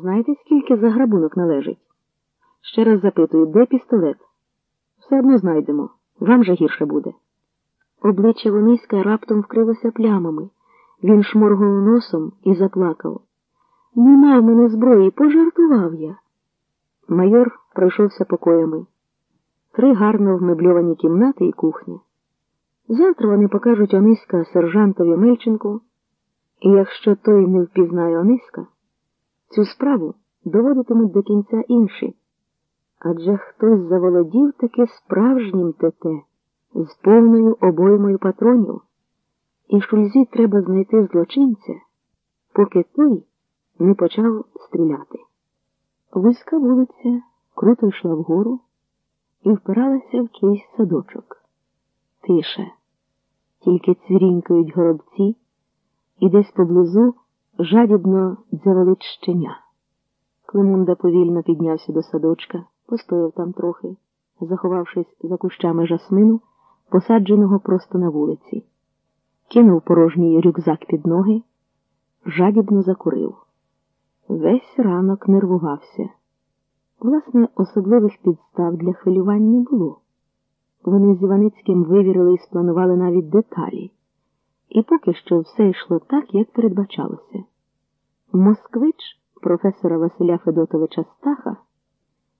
Знаєте, скільки за грабунок належить? Ще раз запитую, де пістолет? Все одно знайдемо. Вам же гірше буде. Обличчя Вониська раптом вкрилося плямами. Він шморгнув носом і заплакав. Нема в мене зброї, пожартував я. Майор пройшовся покоями. Три гарно вмебльовані кімнати і кухня. Завтра вони покажуть Ониська сержантові Мельченку, і якщо той не впізнає Ониська, цю справу доводитимуть до кінця інші. Адже хтось заволодів таки справжнім ТТ з повною обоймою патронів, і шульзі треба знайти злочинця, поки той не почав стріляти. Вузька вулиця круто йшла вгору і впиралася в чийсь садочок. Тише, тільки цвірінькають горобці, і десь поблизу жадібно дзяволить щеня. Климунда повільно піднявся до садочка, постояв там трохи, заховавшись за кущами жасмину, посадженого просто на вулиці, кинув порожній рюкзак під ноги, жадібно закурив. Весь ранок нервувався. Власне, особливих підстав для хвилювань не було. Вони з Іваницьким вивірили і спланували навіть деталі. І поки що все йшло так, як передбачалося. Москвич професора Василя Федотовича Стаха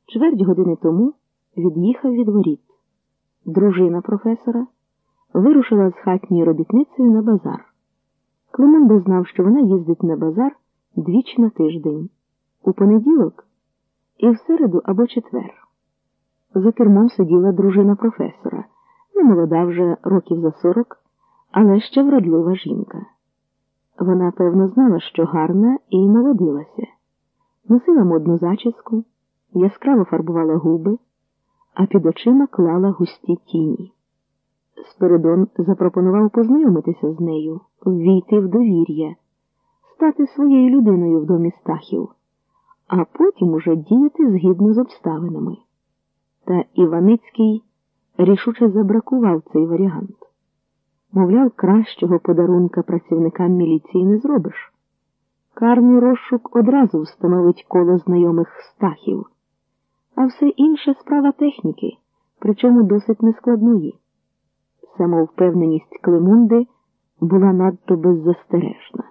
чверть години тому від'їхав від воріт. Дружина професора вирушила з хатньою робітницею на базар. Климент знав, що вона їздить на базар двічі на тиждень, у понеділок і в середу або четвер. За кермом сиділа дружина професора, не молода вже років за сорок, але ще вродлива жінка. Вона, певно, знала, що гарна і молодилася, носила модну зачіску, яскраво фарбувала губи, а під очима клала густі тіні. Спиридон запропонував познайомитися з нею, ввійти в довір'я, стати своєю людиною в домі стахів, а потім уже діяти згідно з обставинами. Та Іваницький рішуче забракував цей варіант. Мовляв, кращого подарунка працівникам міліції не зробиш. Карний розшук одразу встановить коло знайомих стахів, а все інше справа техніки, причому досить нескладної. Самовпевненість Климунди була надто беззастережна.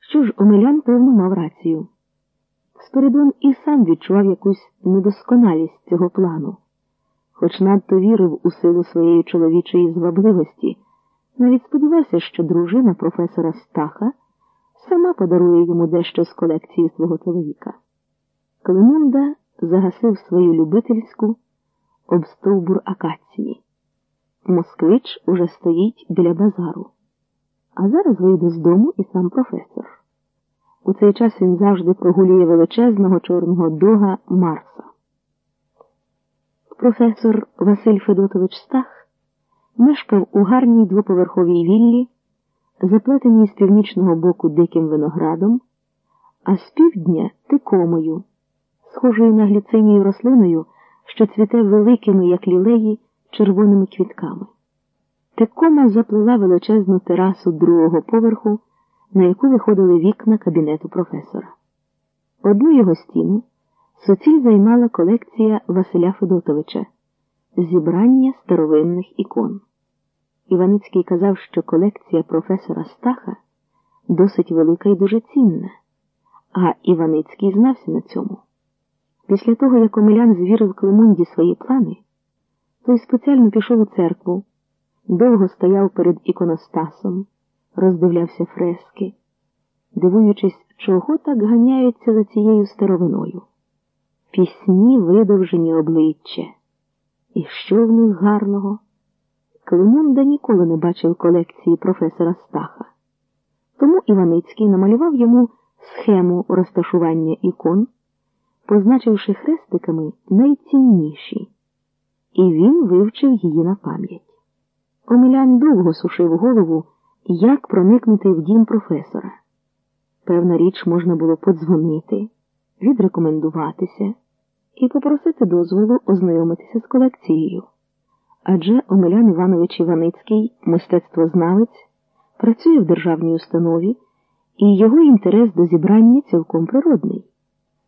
Що ж, Омелян, певно, мав рацію. Спиридон і сам відчував якусь недосконалість цього плану, хоч надто вірив у силу своєї чоловічої звабливості. Навіть сподівався, що дружина професора Стаха сама подарує йому дещо з колекції свого чоловіка. Климунда загасив свою любительську об стовбур акації. Москвич уже стоїть біля базару, а зараз вийде з дому і сам професор. У цей час він завжди прогулює величезного чорного дога Марса. Професор Василь Федотович Стах мешкав у гарній двоповерховій віллі, заплетеній з північного боку диким виноградом, а з півдня тикомою, схожою на гліцинію рослиною, що цвіте великими, як лілеї, червоними квітками. Тикома заплила величезну терасу другого поверху, на яку виходили вікна кабінету професора. Одну його стіну суціль займала колекція Василя Федотовича зібрання старовинних ікон. Іваницький казав, що колекція професора Стаха досить велика і дуже цінна, а Іваницький знався на цьому. Після того, як Омелян звірив Климунді свої плани, той спеціально пішов у церкву, довго стояв перед іконостасом, роздивлявся фрески, дивуючись, чого так ганяються за цією старовиною. Пісні видовжені обличчя. І що в них гарного? Климунда ніколи не бачив колекції професора Стаха. Тому Іваницький намалював йому схему розташування ікон, позначивши хрестиками найцінніші, і він вивчив її на пам'ять. Омелян довго сушив голову, як проникнути в дім професора. Певна річ можна було подзвонити, відрекомендуватися і попросити дозволу ознайомитися з колекцією. Адже Омелян Іванович Іваницький, мистецтвознавець, працює в державній установі, і його інтерес до зібрання цілком природний.